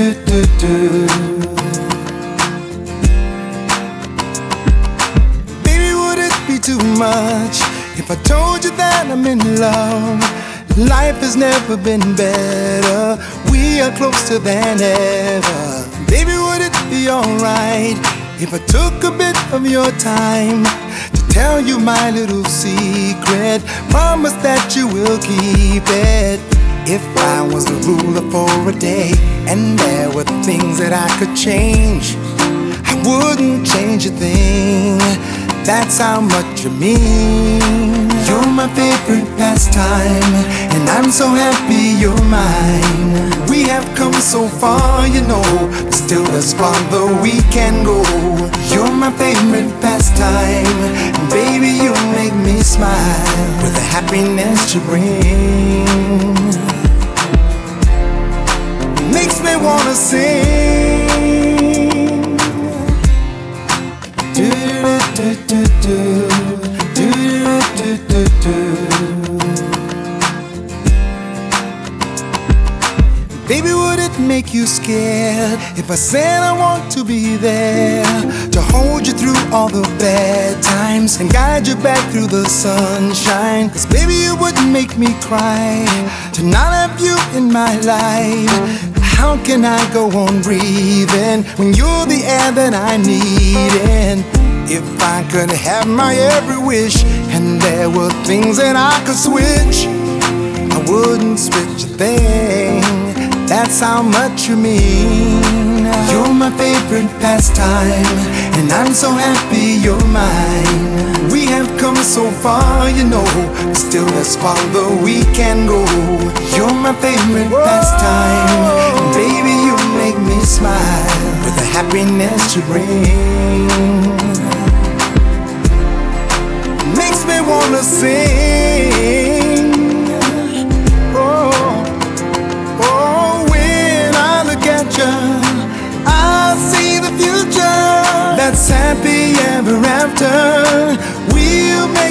Baby, would it be too much if I told you that I'm in love? Life has never been better. We are closer than ever. Baby, would it be alright if I took a bit of your time to tell you my little secret? Promise that you will keep it. If I was the ruler for a day and there were things that I could change, I wouldn't change a thing. That's how much you mean. You're my favorite pastime, and I'm so happy you're mine. We have come so far, you know, but still as farther we can go. You're my favorite pastime, and baby, you make me smile with the happiness you bring. Makes me wanna sing. Do-do-do-do-do. Baby, would it make you scared if I said I want to be there to hold you through all the bad times and guide you back through the sunshine? Cause baby, it wouldn't make me cry to not have you in my life. How can I go on breathing when you're the air that I need? And if I could have my every wish and there were things that I could switch, I wouldn't switch a thing. That's how much you mean. You're my favorite pastime, and I'm so happy you're mine. We have come so far, you know, but still as far though we can go. You're my favorite pastime, happiness you bring. Makes me wanna sing. Oh. Oh, when I look at you, I see the future. That's happy ever after. We'll make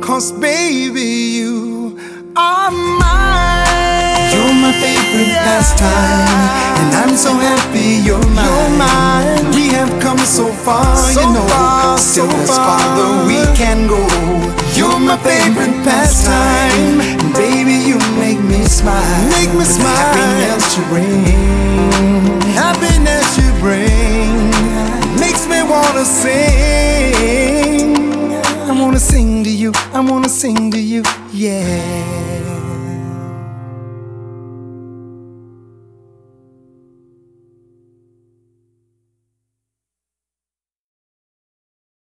Cause baby, you are mine. You're my favorite pastime, and I'm so happy you're mine. You're mine. We have come so far, So you know. far, Still so as far. we can go. My favorite pastime, and baby, you make me smile. Make me smile. Happiness you bring, happiness you bring, makes me wanna sing. I wanna sing to you. I wanna sing to you. Yeah.